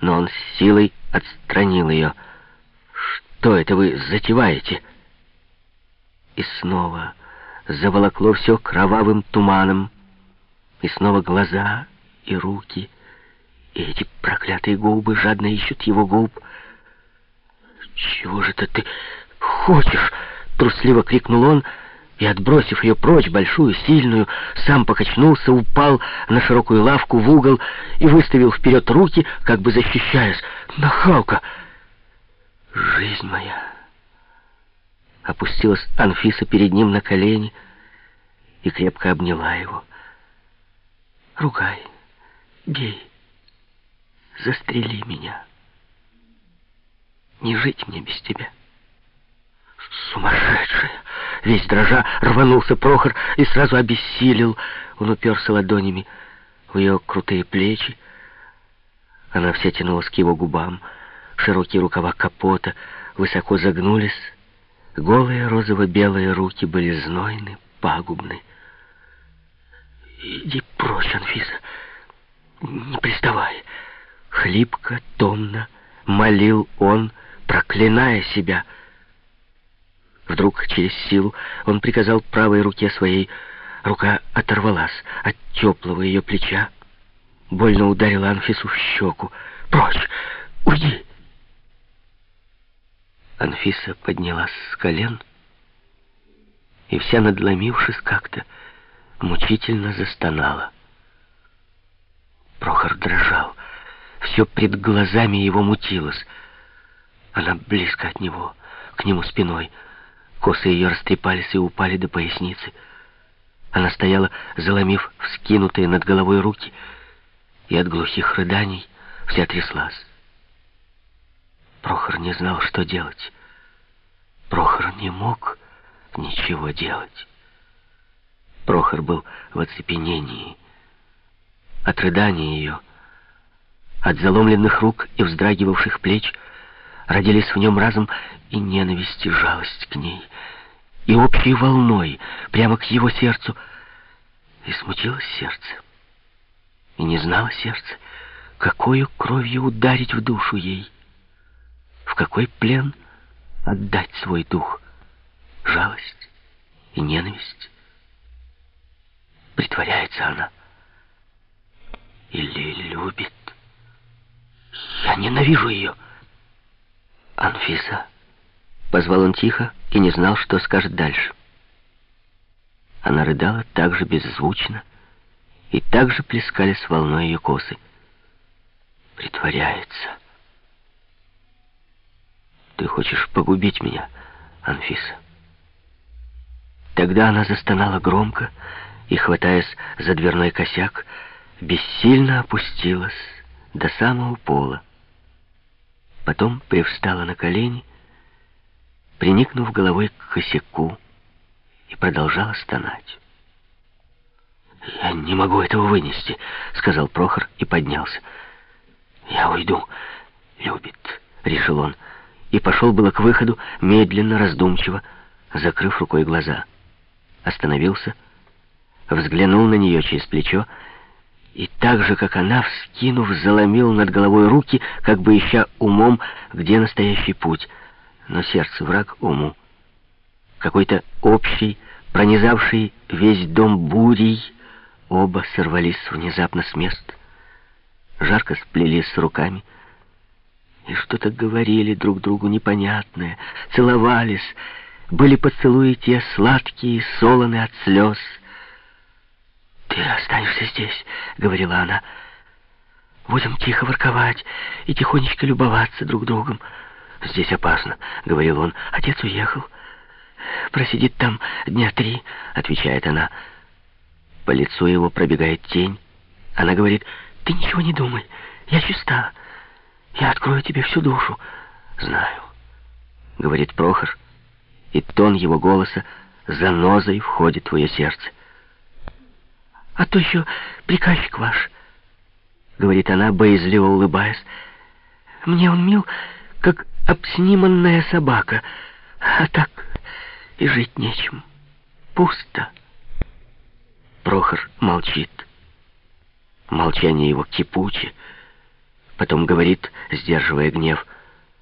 но он с силой отстранил ее. «Что это вы затеваете?» И снова заволокло все кровавым туманом, и снова глаза и руки, и эти проклятые губы жадно ищут его губ. «Чего же это ты хочешь?» — трусливо крикнул он, и, отбросив ее прочь, большую, сильную, сам покачнулся, упал на широкую лавку в угол и выставил вперед руки, как бы защищаясь. «Нахалка! Жизнь моя!» Опустилась Анфиса перед ним на колени и крепко обняла его. «Ругай, бей, застрели меня. Не жить мне без тебя». «Сумасшедшая!» Весь дрожа рванулся Прохор и сразу обессилел. Он уперся ладонями в ее крутые плечи. Она вся тянулась к его губам. Широкие рукава капота высоко загнулись. Голые розово-белые руки были знойны, пагубны. «Иди прочь, Анфиса, не приставай!» Хлипко, томно молил он, проклиная себя — Вдруг, через силу, он приказал правой руке своей. Рука оторвалась от теплого ее плеча. Больно ударила Анфису в щеку. «Прочь! Уйди!» Анфиса поднялась с колен и вся надломившись как-то, мучительно застонала. Прохор дрожал. Все пред глазами его мутилось. Она близко от него, к нему спиной — Косы ее растрепались и упали до поясницы. Она стояла, заломив вскинутые над головой руки, и от глухих рыданий вся тряслась. Прохор не знал, что делать. Прохор не мог ничего делать. Прохор был в оцепенении. От рыдания ее, от заломленных рук и вздрагивавших плеч — родились в нем разом и ненависть, и жалость к ней, и общей волной прямо к его сердцу. И смутилось сердце, и не знало сердце, какую кровью ударить в душу ей, в какой плен отдать свой дух, жалость и ненависть. Притворяется она или любит. Я ненавижу ее. «Анфиса!» Позвал он тихо и не знал, что скажет дальше. Она рыдала так же беззвучно, и так же плескались волной ее косы. Притворяется. «Ты хочешь погубить меня, Анфиса?» Тогда она застонала громко и, хватаясь за дверной косяк, бессильно опустилась до самого пола. Потом привстала на колени, приникнув головой к косяку, и продолжала стонать. «Я не могу этого вынести», — сказал Прохор и поднялся. «Я уйду. Любит», — решил он, и пошел было к выходу, медленно, раздумчиво, закрыв рукой глаза. Остановился, взглянул на нее через плечо и так же, как она, вскинув, заломил над головой руки, как бы ища умом, где настоящий путь. Но сердце враг уму. Какой-то общий, пронизавший весь дом бурей, оба сорвались внезапно с мест. Жарко сплелись руками и что-то говорили друг другу непонятное, целовались, были поцелуи те сладкие солоны от слез — «Ты останешься здесь», — говорила она. «Будем тихо ворковать и тихонечко любоваться друг другом». «Здесь опасно», — говорил он. «Отец уехал. Просидит там дня три», — отвечает она. По лицу его пробегает тень. Она говорит, «Ты ничего не думай, я чиста. Я открою тебе всю душу». «Знаю», — говорит Прохор, и тон его голоса занозой входит в твое сердце а то еще приказчик ваш», — говорит она, боязливо улыбаясь. «Мне он мил, как обсниманная собака, а так и жить нечем. Пусто». Прохор молчит. Молчание его кипуче, Потом говорит, сдерживая гнев,